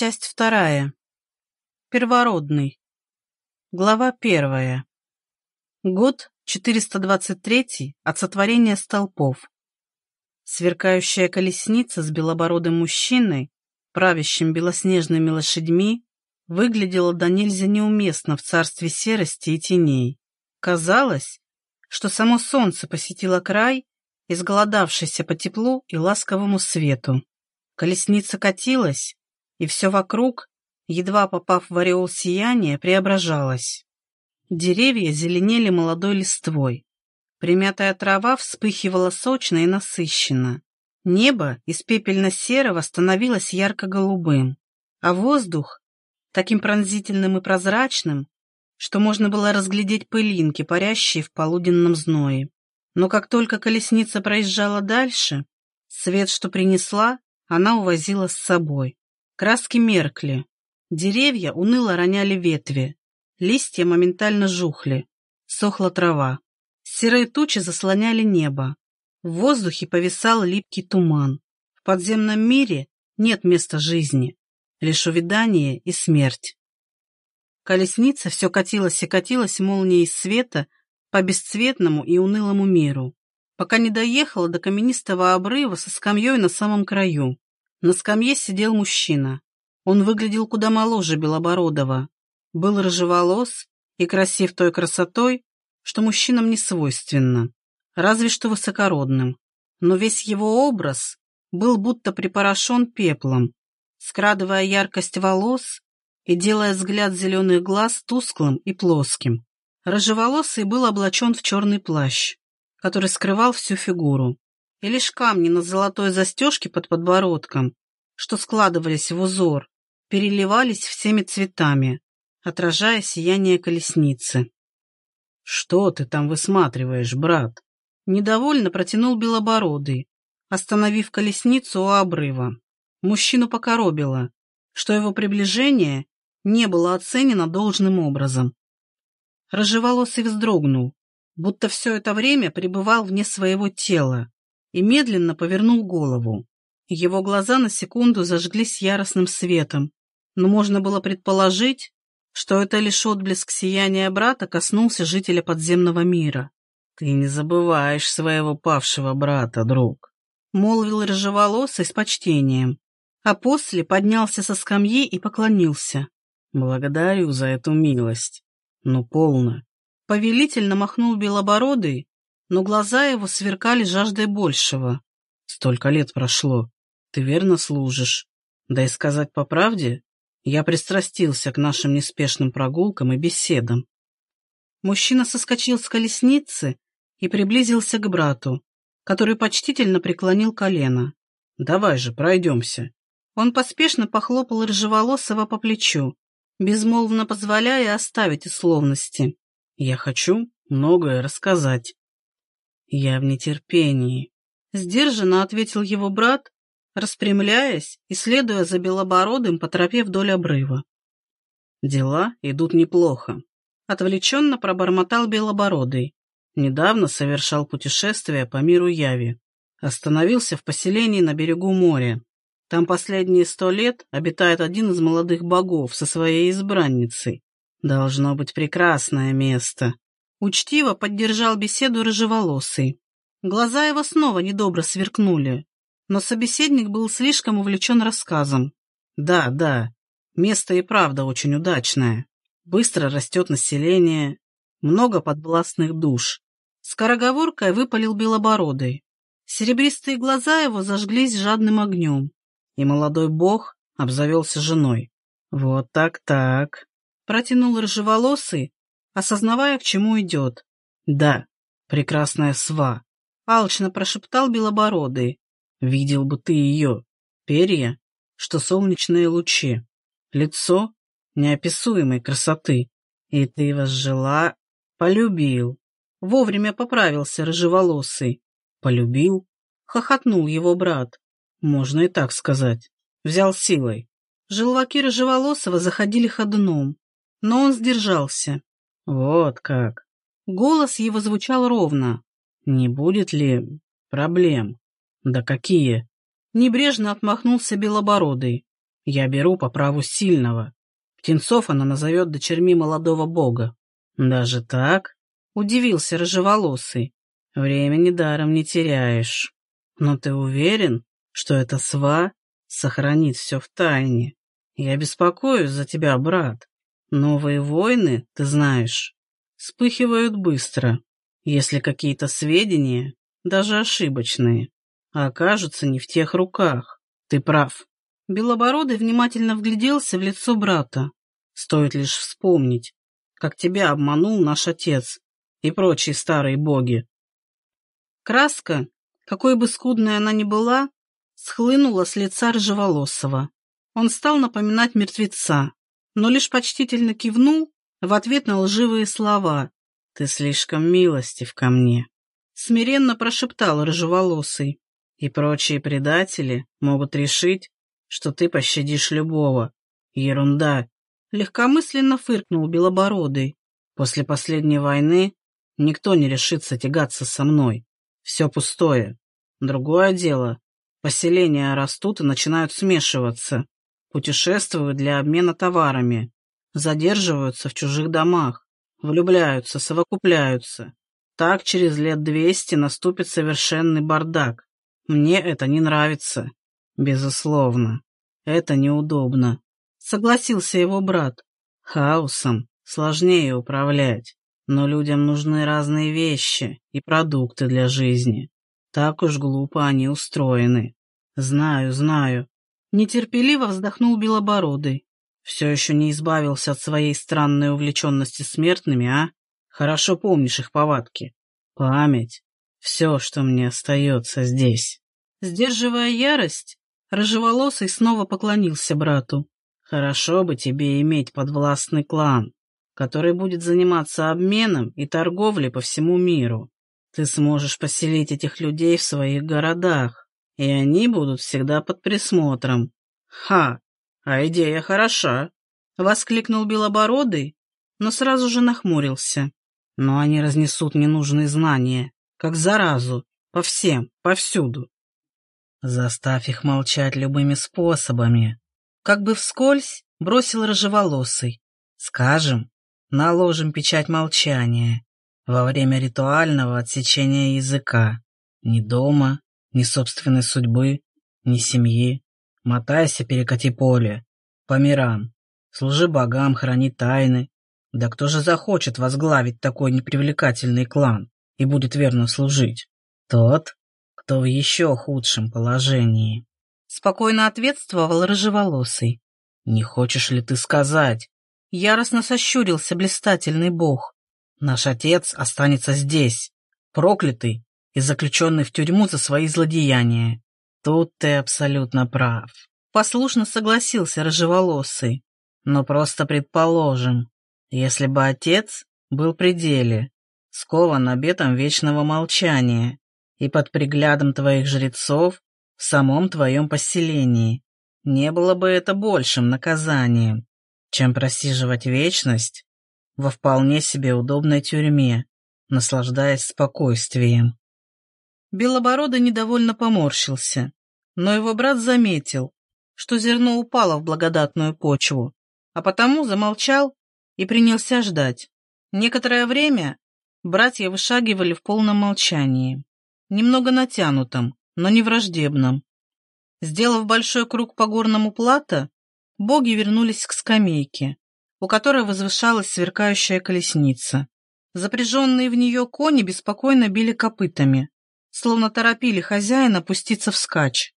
Часть вторая. Первородный. Глава первая. Год 423 от сотворения столпов. Сверкающая колесница с белобородым мужчиной, правящим белоснежными лошадьми, выглядела до нельзя неуместно в царстве серости и теней. Казалось, что само солнце посетило край, изголодавшийся по теплу и ласковому свету. Колесница катилась, и все вокруг, едва попав в ореол сияния, преображалось. Деревья зеленели молодой листвой. Примятая трава вспыхивала сочно и насыщенно. Небо из пепельно-серого становилось ярко-голубым, а воздух таким пронзительным и прозрачным, что можно было разглядеть пылинки, парящие в полуденном зное. Но как только колесница проезжала дальше, свет, что принесла, она увозила с собой. Краски меркли. Деревья уныло роняли ветви. Листья моментально жухли. Сохла трава. Серые тучи заслоняли небо. В воздухе повисал липкий туман. В подземном мире нет места жизни, лишь увядание и смерть. Колесница все катилась и катилась молнией света по бесцветному и унылому миру, пока не доехала до каменистого обрыва со скамьей на самом краю. На скамье сидел мужчина. Он выглядел куда моложе Белобородова. Был рыжеволос и красив той красотой, что мужчинам не свойственно, разве что высокородным. Но весь его образ был будто припорошен пеплом, скрадывая яркость волос и делая взгляд зеленых глаз тусклым и плоским. Рыжеволосый был облачен в черный плащ, который скрывал всю фигуру и лишь камни на золотой застежке под подбородком, что складывались в узор, переливались всеми цветами, отражая сияние колесницы. «Что ты там высматриваешь, брат?» Недовольно протянул Белобородый, остановив колесницу у обрыва. Мужчину покоробило, что его приближение не было оценено должным образом. Рыжеволосый вздрогнул, будто все это время пребывал вне своего тела, и медленно повернул голову. Его глаза на секунду зажглись яростным светом, но можно было предположить, что это лишь отблеск сияния брата коснулся жителя подземного мира. «Ты не забываешь своего павшего брата, друг», — молвил рыжеволосый с почтением, а после поднялся со скамьи и поклонился. «Благодарю за эту милость. Ну, полно». Повелительно махнул белобородый, но глаза его сверкали жаждой большего. Столько лет прошло. Ты верно служишь. Да и сказать по правде, я пристрастился к нашим неспешным прогулкам и беседам. Мужчина соскочил с колесницы и приблизился к брату, который почтительно преклонил колено. «Давай же, пройдемся». Он поспешно похлопал рыжеволосого по плечу, безмолвно позволяя оставить условности. «Я хочу многое рассказать». «Я в нетерпении», — сдержанно ответил его брат, распрямляясь и следуя за белобородым по тропе вдоль обрыва. «Дела идут неплохо», — отвлеченно пробормотал белобородый. Недавно совершал путешествие по миру Яви. Остановился в поселении на берегу моря. Там последние сто лет обитает один из молодых богов со своей избранницей. Должно быть прекрасное место. Учтиво поддержал беседу рыжеволосый. Глаза его снова недобро сверкнули, но собеседник был слишком увлечен рассказом. Да, да, место и правда очень удачное. Быстро растет население, много подвластных душ. Скороговоркой выпалил белобородый. Серебристые глаза его зажглись жадным огнем, и молодой бог обзавелся женой. «Вот так-так», — протянул рыжеволосый, осознавая, к чему идет. «Да, прекрасная сва», — алчно прошептал Белобородый. «Видел бы ты ее. Перья, что солнечные лучи. Лицо неописуемой красоты. И ты возжила, полюбил». Вовремя поправился рыжеволосый. «Полюбил?» — хохотнул его брат. «Можно и так сказать. Взял силой». Желваки рыжеволосого заходили ходуном, но он сдержался. «Вот как!» Голос его звучал ровно. «Не будет ли проблем?» «Да какие?» Небрежно отмахнулся Белобородый. Я беру по праву сильного. Птенцов она назовет дочерьми молодого бога. Даже так? Удивился рыжеволосый. Времени даром не теряешь. Но ты уверен, что эта сва сохранит все в тайне? Я беспокоюсь за тебя, брат. Новые войны, ты знаешь, вспыхивают быстро, если какие-то сведения, даже ошибочные, окажутся не в тех руках. Ты прав. Белобородый внимательно вгляделся в лицо брата. Стоит лишь вспомнить, как тебя обманул наш отец и прочие старые боги. Краска, какой бы скудной она ни была, схлынула с лица Ржеволосова. Он стал напоминать мертвеца, но лишь почтительно кивнул в ответ на лживые слова. «Ты слишком милостив ко мне», — смиренно прошептал рыжеволосый. «И прочие предатели могут решить, что ты пощадишь любого. Ерунда!» Легкомысленно фыркнул Белобородый. «После последней войны никто не решится тягаться со мной. Все пустое. Другое дело. Поселения растут и начинают смешиваться путешествуют для обмена товарами, задерживаются в чужих домах, влюбляются, совокупляются. Так через лет двести наступит совершенный бардак. Мне это не нравится. Безусловно. Это неудобно. Согласился его брат. Хаосом сложнее управлять, но людям нужны разные вещи и продукты для жизни. Так уж глупо они устроены. Знаю, знаю, Нетерпеливо вздохнул Белобородый. Все еще не избавился от своей странной увлеченности смертными, а? Хорошо помнишь их повадки. Память — все, что мне остается здесь. Сдерживая ярость, рыжеволосый снова поклонился брату. Хорошо бы тебе иметь подвластный клан, который будет заниматься обменом и торговлей по всему миру. Ты сможешь поселить этих людей в своих городах, и они будут всегда под присмотром. Ха, а идея хороша, воскликнул Белобородый, но сразу же нахмурился. Но они разнесут ненужные знания, как заразу, по всем, повсюду. Заставь их молчать любыми способами. Как бы вскользь бросил рыжеволосый. Скажем, наложим печать молчания во время ритуального отсечения языка. Ни дома, ни собственной судьбы, ни семьи. Мотайся, перекати поле. По мирам. Служи богам, храни тайны. Да кто же захочет возглавить такой непривлекательный клан и будет верно служить? Тот, кто в еще худшем положении. Спокойно ответствовал рыжеволосый. Не хочешь ли ты сказать? Яростно сощурился блистательный бог. Наш отец останется здесь, проклятый и заключенный в тюрьму за свои злодеяния. Тут ты абсолютно прав. Послушно согласился рыжеволосый. Но просто предположим, если бы отец был при деле, скован обетом вечного молчания и под приглядом твоих жрецов в самом твоем поселении, не было бы это большим наказанием, чем просиживать вечность во вполне себе удобной тюрьме, наслаждаясь спокойствием. Белобородый недовольно поморщился, но его брат заметил, что зерно упало в благодатную почву, а потому замолчал и принялся ждать. Некоторое время братья вышагивали в полном молчании, немного натянутом, но не враждебном. Сделав большой круг по горному плато, боги вернулись к скамейке, у которой возвышалась сверкающая колесница. Запряженные в нее кони беспокойно били копытами, словно торопили хозяина пуститься вскачь.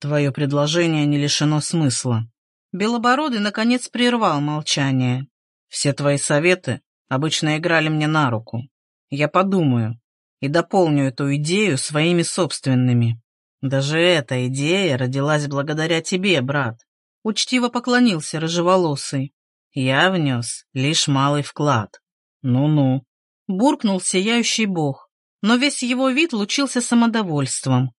Твое предложение не лишено смысла. Белобородый, наконец, прервал молчание. Все твои советы обычно играли мне на руку. Я подумаю и дополню эту идею своими собственными. Даже эта идея родилась благодаря тебе, брат. Учтиво поклонился рыжеволосый. Я внес лишь малый вклад. Ну-ну. Буркнул сияющий бог но весь его вид лучился самодовольством.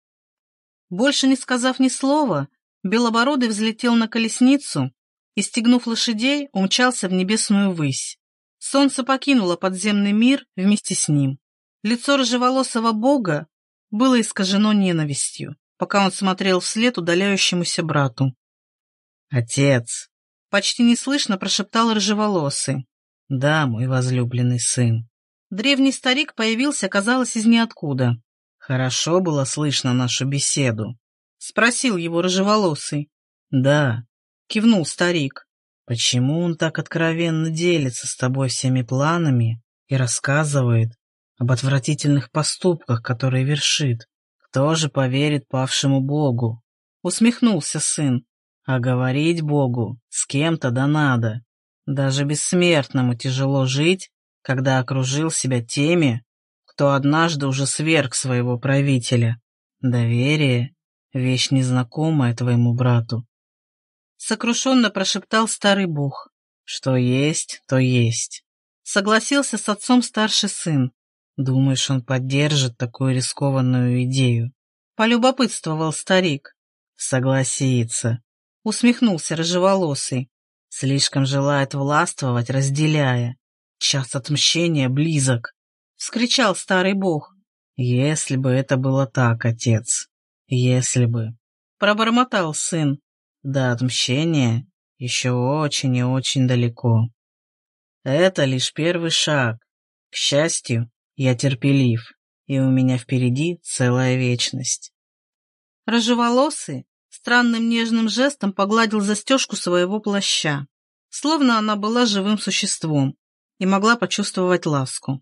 Больше не сказав ни слова, Белобородый взлетел на колесницу и, стегнув лошадей, умчался в небесную высь. Солнце покинуло подземный мир вместе с ним. Лицо рыжеволосого бога было искажено ненавистью, пока он смотрел вслед удаляющемуся брату. «Отец!» — почти неслышно прошептал рыжеволосый. «Да, мой возлюбленный сын». Древний старик появился, казалось, из ниоткуда. «Хорошо было слышно нашу беседу?» — спросил его рыжеволосый. «Да», — кивнул старик. «Почему он так откровенно делится с тобой всеми планами и рассказывает об отвратительных поступках, которые вершит? Кто же поверит павшему Богу?» Усмехнулся сын. «А говорить Богу с кем-то да надо. Даже бессмертному тяжело жить, когда окружил себя теми, кто однажды уже сверг своего правителя. Доверие — вещь незнакомая твоему брату. Сокрушенно прошептал старый бог. Что есть, то есть. Согласился с отцом старший сын. Думаешь, он поддержит такую рискованную идею? Полюбопытствовал старик. Согласится. Усмехнулся рыжеволосый. Слишком желает властвовать, разделяя. Час отмщения близок. — вскричал старый бог. «Если бы это было так, отец, если бы...» — пробормотал сын. «До отмщения еще очень и очень далеко. Это лишь первый шаг. К счастью, я терпелив, и у меня впереди целая вечность». Рыжеволосый странным нежным жестом погладил застежку своего плаща, словно она была живым существом и могла почувствовать ласку.